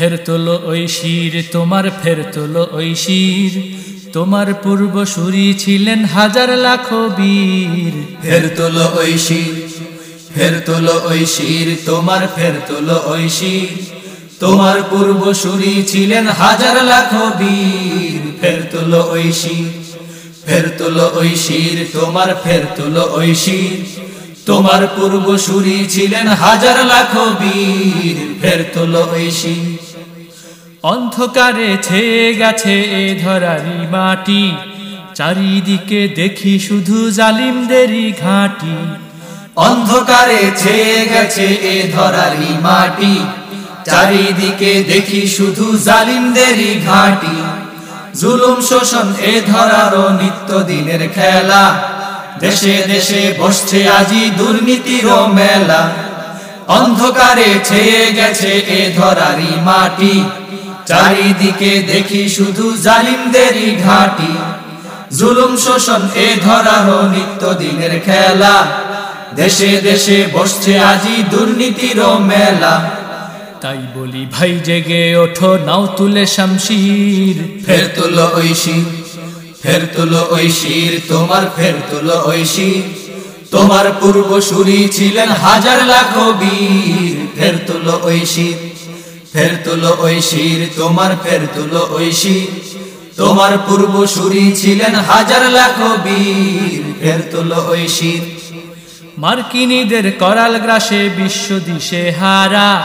ফের তোলো ওই তোমার ফের তোলো ওই তোমার পূর্বসূরি ছিলেন হাজার লাখ বীর। ফের তোলো ওই শির, ফের তোলো ওই তোমার ফের তোলো ওই তোমার পূর্বসূরি ছিলেন হাজার লাখ বীর। ফের তোলো ওই শির, ফের তোলো ওই তোমার ফের তোলো ওই তোমার পূর্বসূরি ছিলেন হাজার লাখ বীর। ফের তোলো ওই অন্ধকারে ছেয়ে গেছে এ ধরারি মাটি। চারিদিকে দেখি শুধু জালিমদেরই ঘাটি। অন্ধকারে ছেয়ে গেছে এ ধরারি মাটি। চারিদিকে দেখি শুধু জালিমদেরই ঘাটি। জুলুম শোষণ এ ধরারও নিত্য দিনের খেলা। দেশে দেশে বসছে আজি দুর্নীতির মেলা। অন্ধকারে ছেয়ে গেছে এ ধরারি মাটি। চারিদিকে দেখি শুধু জালিমদেরই ঘাটি। জুলুম শোষণ এ ধরারও নিত্য দিনের খেলা। দেশে দেশে বসছে আজি দুর্নীতির মেলা। তাই বলি ভাই জেগে ওঠো নাও তুলে শামশির। ফের তুলো শির ফের তুলো ওই শির তোমার ফের তুলো শির। তোমার পূর্বসূরি ছিলেন হাজার লাখ বীর ফের তুলো ওই শির। ফের তুলো ওই শির, তোমার ফের তুলো ওই শির। তোমার পূর্বসূরি ছিলেন হাজার লাখ বীর। ফের তুলো ওই শির। মার্কিনীদের করাল গ্রাসে বিশ্ব দিশে হারা।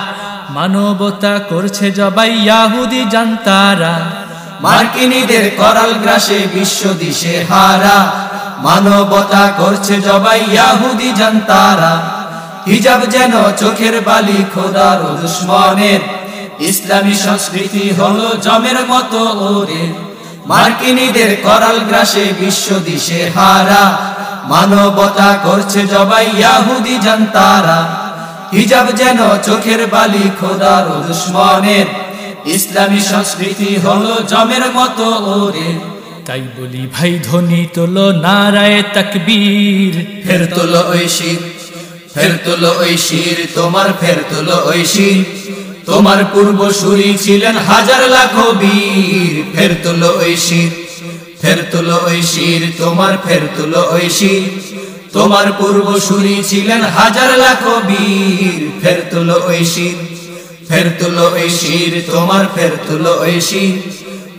মানবতা করছে জবাই ইয়াহুদি জানতারা। মার্কিনীদের করাল গ্রাসে বিশ্ব দিশে হারা। মানবতা করছে জবাই ইয়াহুদি জানতারা। হিজাব যেন চোখের বালি খোদার দুশ্মনের। ইসলামী সংস্কৃতি হলো জমের মতো ওরে। মার্কিনীদের করাল গ্রাসে বিশ্ব দিশে হারা। মানবতা করছে জবাই ইয়াহুদি জানতারা। হিজাব যেন চোখের বালি খোদার দুশ্মনের। ইসলামী সংস্কৃতি হলো জমের মতো ওরে। তাই বলি ভাই ধ্বনি তোলো নারায় তকবীর। ফের তোলো শির ফের তোলো ওই শির তোমার ফের তোলো ওই শির পূর্ব পূর্বসূরি ছিলেন হাজার লাখ বীর। ফের তোলো ওই শির, ফের তোলো ওই শির, তোমার ফের তোলো ওই শির। তোমার পূর্বসূরি ছিলেন হাজার লাখ বীর। ফের তোলো ওই শির, ফের তোলো ওই শির, তোমার ফের তোলো ওই শির।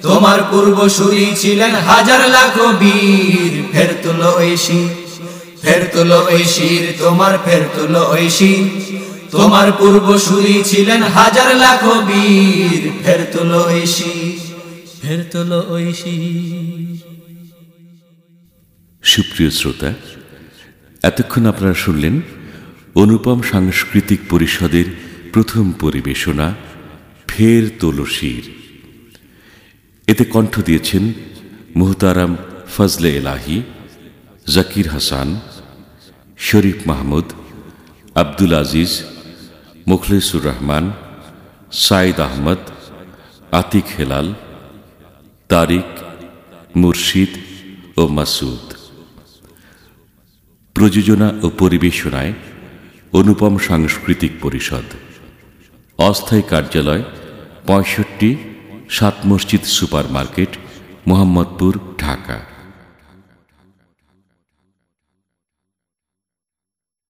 তোমার পূর্বসূরি ছিলেন হাজার লাখ বীর। ফের তোলো ওই শির, ফের তোলো ওই শির, তোমার ফের তোলো ওই শির। তোমার পূর্বসূরি ছিলেন হাজার লাখ বীর। ফের তোলো শির ফের তোলো শির সুপ্রিয় শ্রোতা, এতক্ষণ আপনারা শুনলেন অনুপম সাংস্কৃতিক পরিষদের প্রথম পরিবেশনা, ফের তোলসির এতে কণ্ঠ দিয়েছেন মুহতারাম ফজলে এলাহি, জাকির হাসান, শরীফ মাহমুদ, আব্দুল আজিজ মুখলেসুর রহমান, সাইদ আহমদ, আতিক হেলাল, তারিক, মুর্শিদ ও মাসুদ। প্রযোজনা ও পরিবেশনায় অনুপম সাংস্কৃতিক পরিষদ। অস্থায়ী কার্যালয়, পঁয়ষট্টি সাত মসজিদ সুপার মার্কেট মোহাম্মদপুর, ঢাকা।